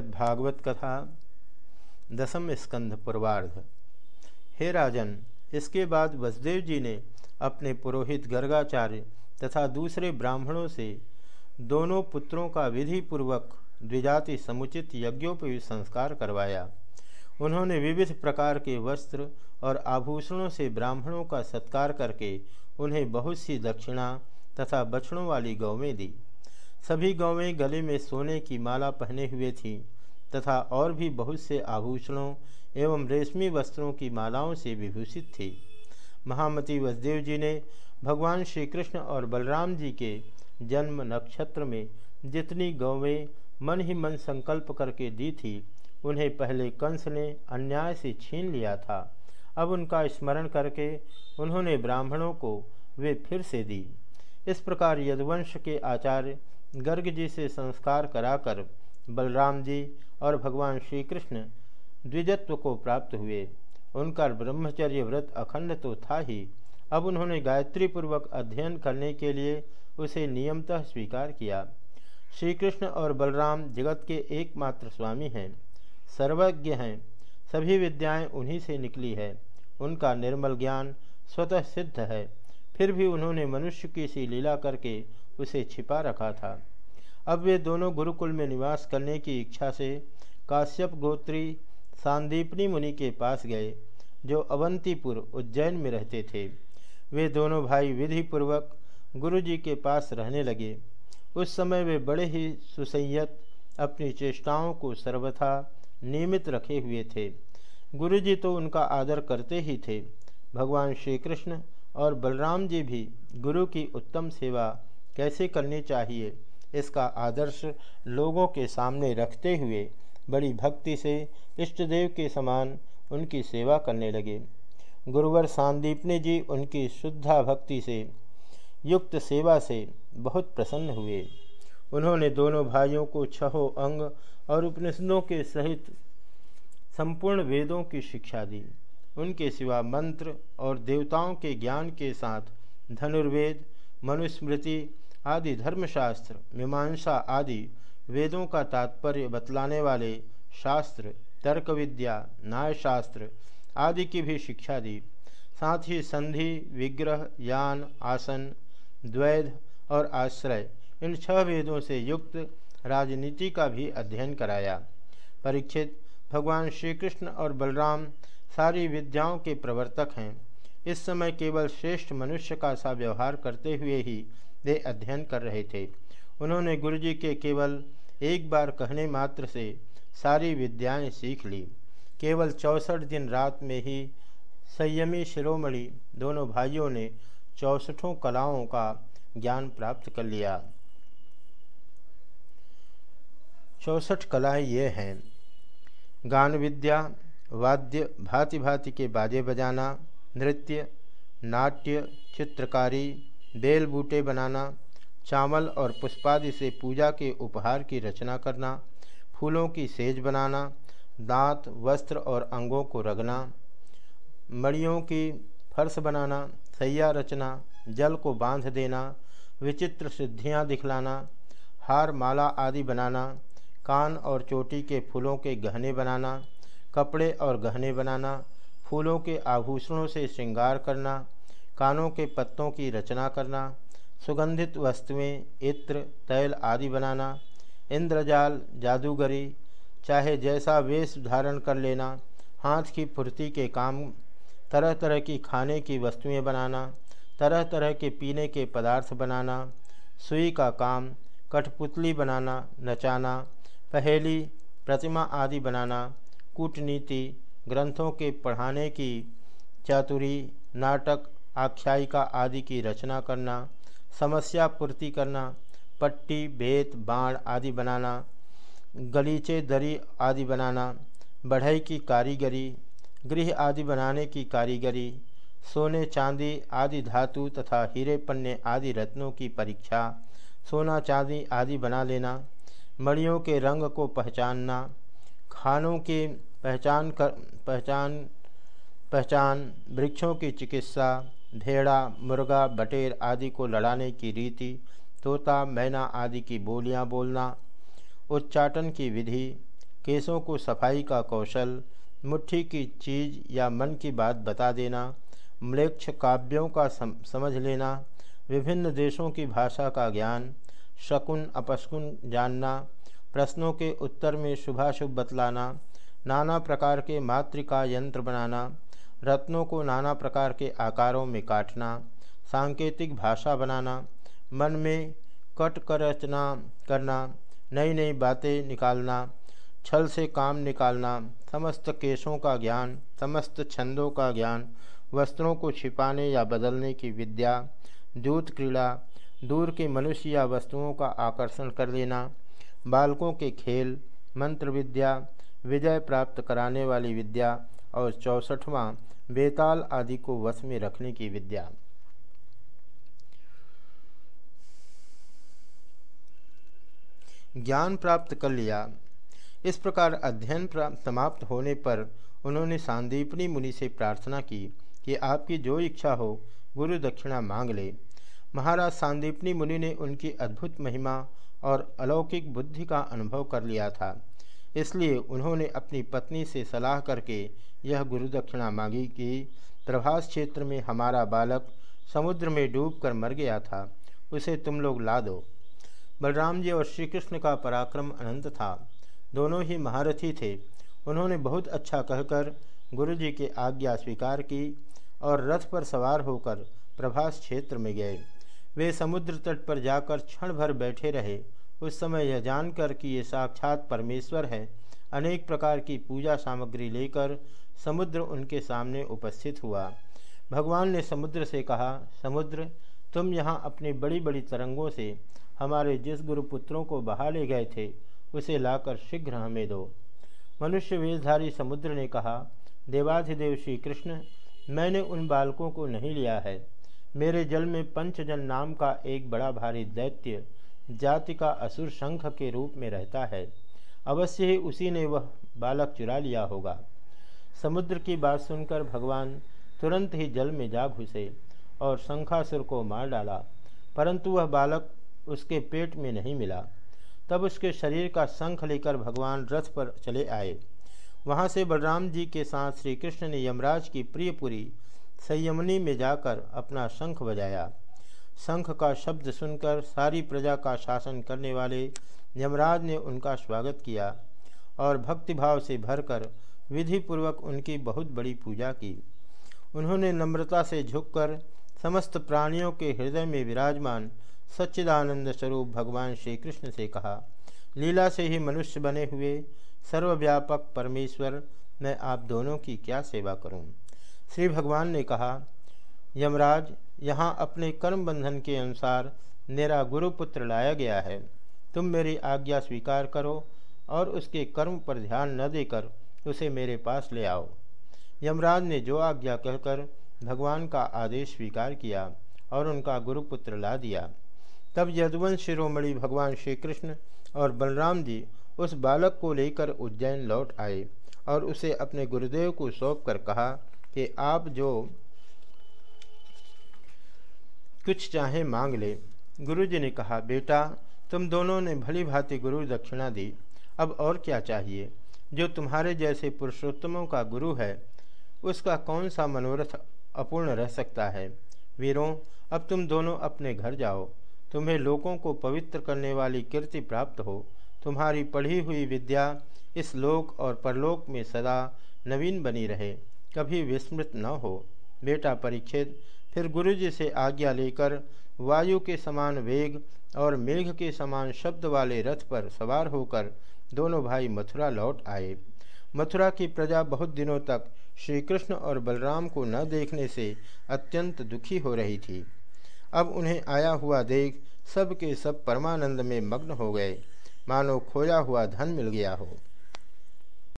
भागवत कथा, दसम स्कंध पूर्वार्ध। हे राजन, इसके बाद वसुदेव जी ने अपने पुरोहित गर्गाचार्य तथा दूसरे ब्राह्मणों से दोनों पुत्रों का विधि पूर्वक द्विजाति समुचित यज्ञोपयुक्त संस्कार करवाया। उन्होंने विविध प्रकार के वस्त्र और आभूषणों से ब्राह्मणों का सत्कार करके उन्हें बहुत सी दक्षिणा तथा बछड़ों वाली गौवें दी। सभी गौवें गले में सोने की माला पहने हुए थीं, तथा और भी बहुत से आभूषणों एवं रेशमी वस्त्रों की मालाओं से विभूषित थी। महामती वसुदेव जी ने भगवान श्री कृष्ण और बलराम जी के जन्म नक्षत्र में जितनी गौवें मन ही मन संकल्प करके दी थी, उन्हें पहले कंस ने अन्याय से छीन लिया था। अब उनका स्मरण करके उन्होंने ब्राह्मणों को वे फिर से दी। इस प्रकार यदुवंश के आचार्य गर्ग जी से संस्कार कराकर बलराम जी और भगवान श्री कृष्ण द्विजत्व को प्राप्त हुए। उनका ब्रह्मचर्य व्रत अखंड तो था ही। अब उन्होंने गायत्री पूर्वक अध्ययन करने के लिए उसे नियमतः स्वीकार किया। श्री कृष्ण और बलराम जगत के एकमात्र स्वामी हैं। सर्वज्ञ हैं। सभी विद्याएँ उन्हीं से निकली है। उनका निर्मल ज्ञान स्वतः सिद्ध है। फिर भी उन्होंने मनुष्य की सी लीला करके उसे छिपा रखा था। अब वे दोनों गुरुकुल में निवास करने की इच्छा से काश्यप गोत्री सांदीपनी मुनि के पास गए, जो अवंतीपुर उज्जैन में रहते थे। वे दोनों भाई विधि पूर्वक गुरु जी के पास रहने लगे। उस समय वे बड़े ही सुसैयत अपनी चेष्टाओं को सर्वथा नियमित रखे हुए थे। गुरु जी तो उनका आदर करते ही थे। भगवान श्री कृष्ण और बलराम जी भी गुरु की उत्तम सेवा कैसे करनी चाहिए? इसका आदर्श लोगों के सामने रखते हुए बड़ी भक्ति से इष्टदेव के समान उनकी सेवा करने लगे। गुरुवर सांदीपनी जी उनकी शुद्धा भक्ति से, युक्त सेवा से बहुत प्रसन्न हुए। उन्होंने दोनों भाइयों को छहों अंग और उपनिषदों के सहित संपूर्ण वेदों की शिक्षा दी। उनके सिवा मंत्र और देवताओं के ज्ञान के साथ धनुर्वेद, मनुस्मृति आदि धर्मशास्त्र, मीमांसा आदि वेदों का तात्पर्य बतलाने वाले शास्त्र तर्क विद्या न्यायशास्त्र आदि की भी शिक्षा दी। साथ ही संधि, विग्रह, यान, आसन, द्वैध और आश्रय इन छह वेदों से युक्त राजनीति का भी अध्ययन कराया। परीक्षित भगवान श्री कृष्ण और बलराम सारी विद्याओं के प्रवर्तक हैं। इस समय केवल श्रेष्ठ मनुष्य का सा व्यवहार करते हुए ही वे अध्ययन कर रहे थे। उन्होंने गुरुजी के केवल एक बार कहने मात्र से सारी विद्याएँ सीख ली। केवल चौसठ दिन रात में ही संयमी शिरोमणि दोनों भाइयों ने चौसठों कलाओं का ज्ञान प्राप्त कर लिया। चौसठ कलाएँ ये हैं। गान विद्या वाद्य भांति भांति के बाजे बजाना, नृत्य, नाट्य, चित्रकारी बेल बूटे बनाना, चावल और पुष्पादि से पूजा के उपहार की रचना करना, फूलों की सेज बनाना, दांत, वस्त्र और अंगों को रगना मड़ियों की फर्श बनाना, सैया रचना, जल को बाँध देना, विचित्र सिद्धियाँ दिखलाना, हार माला आदि बनाना, कान और चोटी के फूलों के गहने बनाना, कपड़े और गहने बनाना, फूलों के आभूषणों से श्रृंगार करना कानों के पत्तों की रचना करना, सुगंधित वस्तुएँ, इत्र, तैल आदि बनाना, इंद्रजाल, जादूगरी, चाहे जैसा वेश धारण कर लेना, हाथ की फुर्ती के काम तरह तरह की खाने की वस्तुएँ बनाना तरह तरह के पीने के पदार्थ बनाना, सुई का काम, कठपुतली बनाना, नचाना, पहेली, प्रतिमा आदि बनाना, कूटनीति, ग्रंथों के पढ़ाने की चातुरी, नाटक आख्यायिका आदि की रचना करना, समस्या पूर्ति करना, पट्टी, बेत, बाण आदि बनाना, गलीचे दरी आदि बनाना, बढ़ई की कारीगरी, गृह आदि बनाने की कारीगरी, सोने चांदी आदि धातु तथा हीरे पन्ने आदि रत्नों की परीक्षा, सोना चांदी आदि बना लेना, मणियों के रंग को पहचानना, खानों के पहचान कर, पहचान पहचान, वृक्षों की चिकित्सा भेड़ा मुर्गा बटेर आदि को लड़ाने की रीति तोता मैना आदि की बोलियाँ बोलना उच्चाटन की विधि केसों को सफ़ाई का कौशल मुट्ठी की चीज़ या मन की बात बता देना म्लेक्ष काव्यों का सम, समझ लेना विभिन्न देशों की भाषा का ज्ञान शकुन अपशकुन जानना प्रश्नों के उत्तर में शुभाशुभ बतलाना नाना प्रकार के मातृका यंत्र बनाना रत्नों को नाना प्रकार के आकारों में काटना, सांकेतिक भाषा बनाना, मन में कटकरचना करना नई नई बातें निकालना, छल से काम निकालना, समस्त केशों का ज्ञान, समस्त छंदों का ज्ञान, वस्त्रों को छिपाने या बदलने की विद्या, दूत क्रीड़ा, दूर के मनुष्य या वस्तुओं का आकर्षण कर लेना, बालकों के खेल, मंत्र विद्या, विजय प्राप्त कराने वाली विद्या और चौसठवां बेताल आदि को वश में रखने की विद्या। ज्ञान प्राप्त कर लिया। इस प्रकार अध्ययन समाप्त होने पर उन्होंने सांदीपनी मुनि से प्रार्थना की कि आपकी जो इच्छा हो, गुरु दक्षिणा मांग ले। महाराज सांदीपनी मुनि ने उनकी अद्भुत महिमा और अलौकिक बुद्धि का अनुभव कर लिया था। इसलिए उन्होंने अपनी पत्नी से सलाह करके यह गुरु दक्षिणा मांगी कि प्रभास क्षेत्र में हमारा बालक समुद्र में डूबकर मर गया था, उसे तुम लोग ला दो। बलराम जी और श्री कृष्ण का पराक्रम अनंत था। दोनों ही महारथी थे। उन्होंने बहुत अच्छा कहकर गुरु जी की आज्ञा स्वीकार की और रथ पर सवार होकर प्रभास क्षेत्र में गए। वे समुद्र तट पर जाकर क्षण भर बैठे रहे। उस समय यह जानकर कि ये साक्षात परमेश्वर है। अनेक प्रकार की पूजा सामग्री लेकर समुद्र उनके सामने उपस्थित हुआ। भगवान ने समुद्र से कहा, समुद्र, तुम यहाँ अपनी बड़ी बड़ी तरंगों से हमारे जिस गुरुपुत्रों को बहा ले गए थे, उसे लाकर शीघ्र हमें दो। मनुष्य वेशधारी समुद्र ने कहा, देवाधिदेव श्री कृष्ण मैंने उन बालकों को नहीं लिया है। मेरे जल में पंचजन नाम का एक बड़ा भारी दैत्य जाति का असुर शंख के रूप में रहता है। अवश्य ही उसी ने वह बालक चुरा लिया होगा। समुद्र की बात सुनकर भगवान तुरंत ही जल में जा घुसे और शंखासुर को मार डाला, परंतु वह बालक उसके पेट में नहीं मिला। तब उसके शरीर का शंख लेकर भगवान रथ पर चले आए। वहाँ से बलराम जी के साथ श्री कृष्ण ने यमराज की प्रियपुरी संयमनी में जाकर अपना शंख बजाया। शंख का शब्द सुनकर सारी प्रजा का शासन करने वाले यमराज ने उनका स्वागत किया और भक्तिभाव से भरकर विधिपूर्वक उनकी बहुत बड़ी पूजा की उन्होंने नम्रता से झुककर समस्त प्राणियों के हृदय में विराजमान सच्चिदानंद स्वरूप भगवान श्री कृष्ण से कहा, लीला से ही मनुष्य बने हुए सर्वव्यापक परमेश्वर, मैं आप दोनों की क्या सेवा करूँ? श्री भगवान ने कहा, यमराज यहाँ अपने कर्म बंधन के अनुसार मेरा गुरुपुत्र लाया गया है। तुम मेरी आज्ञा स्वीकार करो और उसके कर्म पर ध्यान न देकर उसे मेरे पास ले आओ। यमराज ने जो आज्ञा कहकर भगवान का आदेश स्वीकार किया और उनका गुरुपुत्र ला दिया। तब यदुवंश शिरोमणि भगवान श्री कृष्ण और बलराम जी उस बालक को लेकर उज्जैन लौट आए और उसे अपने गुरुदेव को सौंप कर कहा कि आप जो कुछ चाहे मांग ले। गुरु जी ने कहा, बेटा, तुम दोनों ने भली भांति गुरु दक्षिणा दी। अब और क्या चाहिए? जो तुम्हारे जैसे पुरुषोत्तमों का गुरु है, उसका कौन सा मनोरथ अपूर्ण रह सकता है? वीरों, अब तुम दोनों अपने घर जाओ। तुम्हें लोगों को पवित्र करने वाली कीर्ति प्राप्त हो। तुम्हारी पढ़ी हुई विद्या इस लोक और परलोक में सदा नवीन बनी रहे। कभी विस्मृत न हो। बेटा परीक्षित फिर गुरुजी से आज्ञा लेकर वायु के समान वेग और मेघ के समान शब्द वाले रथ पर सवार होकर दोनों भाई मथुरा लौट आए। मथुरा की प्रजा बहुत दिनों तक श्री कृष्ण और बलराम को न देखने से अत्यंत दुखी हो रही थी। अब उन्हें आया हुआ देख सब के सब परमानंद में मग्न हो गए। मानो खोया हुआ धन मिल गया हो।